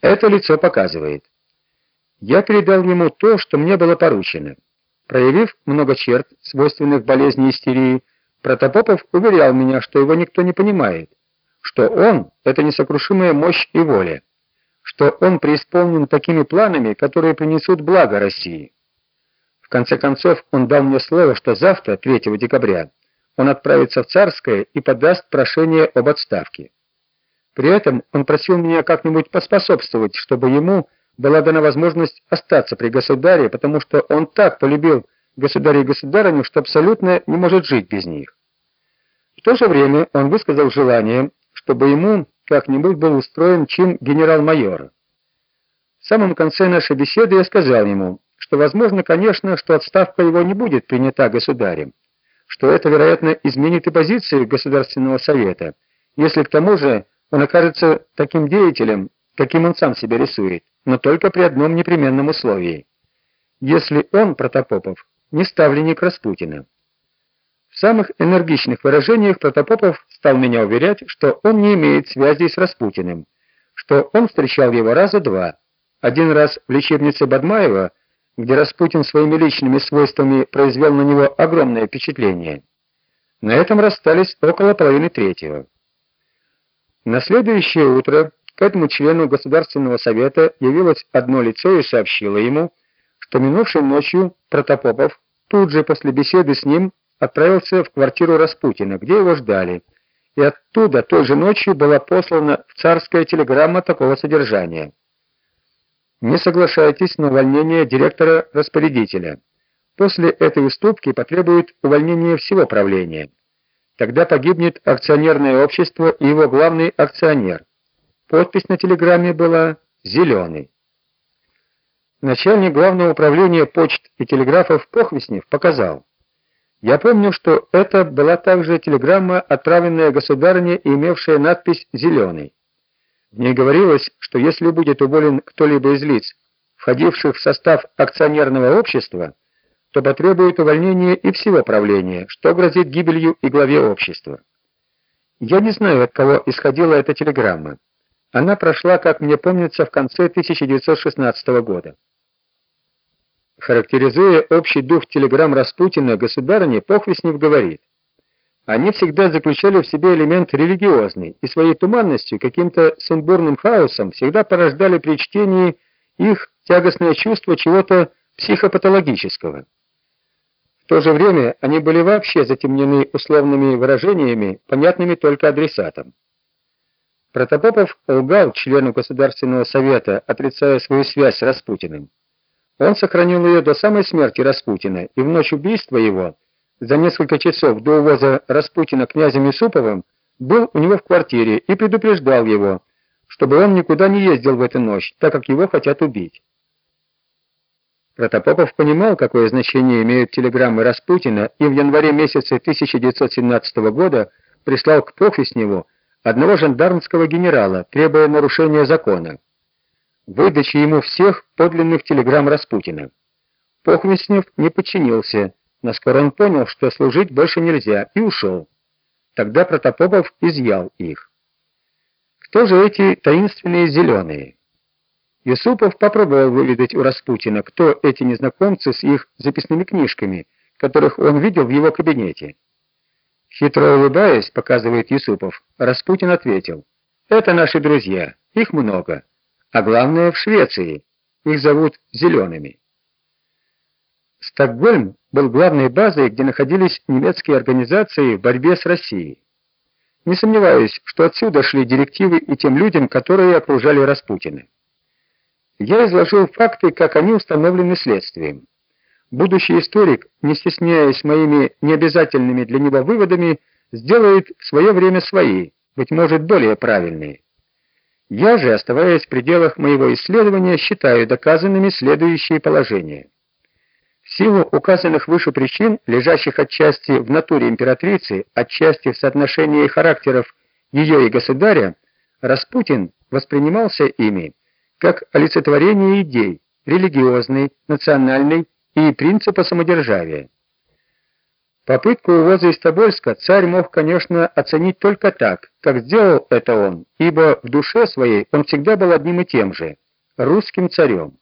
Это лицо показывает. Я передал ему то, что мне было поручено. Проявив много черт, свойственных болезни истерии, Протопопов уверял меня, что его никто не понимает, что он — это несокрушимая мощь и воля, что он преисполнен такими планами, которые принесут благо России. В конце концов, он дал мне слово, что завтра, 3 декабря, он отправится в Царское и подаст прошение об отставке. При этом он просил меня как-нибудь поспособствовать, чтобы ему была дана возможность остаться при государе, потому что он так полюбил государя и государыню, что абсолютно не может жить без них. В то же время он высказал желание, чтобы ему как-нибудь был устроен чин генерал-майора. В самом конце нашей беседы я сказал ему, что возможно, конечно, что отставка его не будет принята государем, что это, вероятно, изменит и позицию Государственного совета, если к тому же он окажется таким деятелем, каким он сам себя рисует, но только при одном непременном условии. Если он, Протопопов, не ставленник Распутина. В самых энергичных выражениях Протопопов стал меня уверять, что он не имеет связи с Распутиным, что он встречал его раза два. Один раз в лечебнице Бадмаева, где Распутин своими личными свойствами произвел на него огромное впечатление. На этом расстались около половины третьего. На следующее утро к этому члену Государственного совета явилось одно лицо и сообщило ему, что минувшей ночью Протопопов тут же после беседы с ним отправился в квартиру Распутина, где его ждали, и оттуда той же ночью была послана в царская телеграмма такого содержания. Не соглашайтесь на увольнение директора-распорядителя. После этой уступки потребует увольнения всего правления. Тогда погибнет акционерное общество и его главный акционер. Подпись на телеграмме была «Зеленый». Начальник главного управления почт и телеграфов Похвеснев показал, я помню, что это была также телеграмма, отправленная государыне и имевшая надпись «Зеленый». В ней говорилось, что если будет уволен кто-либо из лиц, входивших в состав акционерного общества, то потребует увольнения и всего правления, что грозит гибелью и главе общества. Я не знаю, от кого исходила эта телеграмма. Она прошла, как мне помнится, в конце 1916 года. Характеризуя общий дух телеграмм Распутина государыне, Похвеснев говорит: они всегда заключали в себе элемент религиозный и своей туманностью, каким-то сумбурным хаосом всегда порождали при чтении их тягостное чувство чего-то психопатологического. В то же время они были вообще затемнены условными выражениями, понятными только адресатам. Протопопов лгал члену Государственного совета, отрицая свою связь с Распутиным. Он сохранил ее до самой смерти Распутина, и в ночь убийства его, за несколько часов до увоза Распутина князем Юсуповым, был у него в квартире и предупреждал его, чтобы он никуда не ездил в эту ночь, так как его хотят убить. Протопопов понимал, какое значение имеют телеграммы Распутина, и в январе месяце 1917 года прислал к Прохвестневу одного жандармского генерала, требуя нарушения закона выдачи ему всех подлинных телеграмм Распутина. Похвестнев не подчинился, но скоро он понял, что служить больше нельзя, и ушел. Тогда Протопопов изъял их. Кто же эти таинственные зеленые? Юсупов попробовал выведать у Распутина, кто эти незнакомцы с их записными книжками, которых он видел в его кабинете. Хитро улыбаясь, показывает Юсупов, Распутин ответил: "Это наши друзья, их много" а главное в Швеции. Их зовут зелеными. Стокгольм был главной базой, где находились немецкие организации в борьбе с Россией. Не сомневаюсь, что отсюда шли директивы и тем людям, которые окружали Распутина. Я изложил факты, как они установлены следствием. Будущий историк, не стесняясь моими необязательными для него выводами, сделает в свое время свои, быть может, более правильные. Я же, оставаясь в пределах моего исследования, считаю доказанными следующие положения. В силу указанных выше причин, лежащих отчасти в натуре императрицы, отчасти в соотношении характеров ее и государя, Распутин воспринимался ими как олицетворение идей религиозной, национальной и принципа самодержавия. Попытку увоза из Тобольска царь мог, конечно, оценить только так, как сделал это он, ибо в душе своей он всегда был одним и тем же русским царем.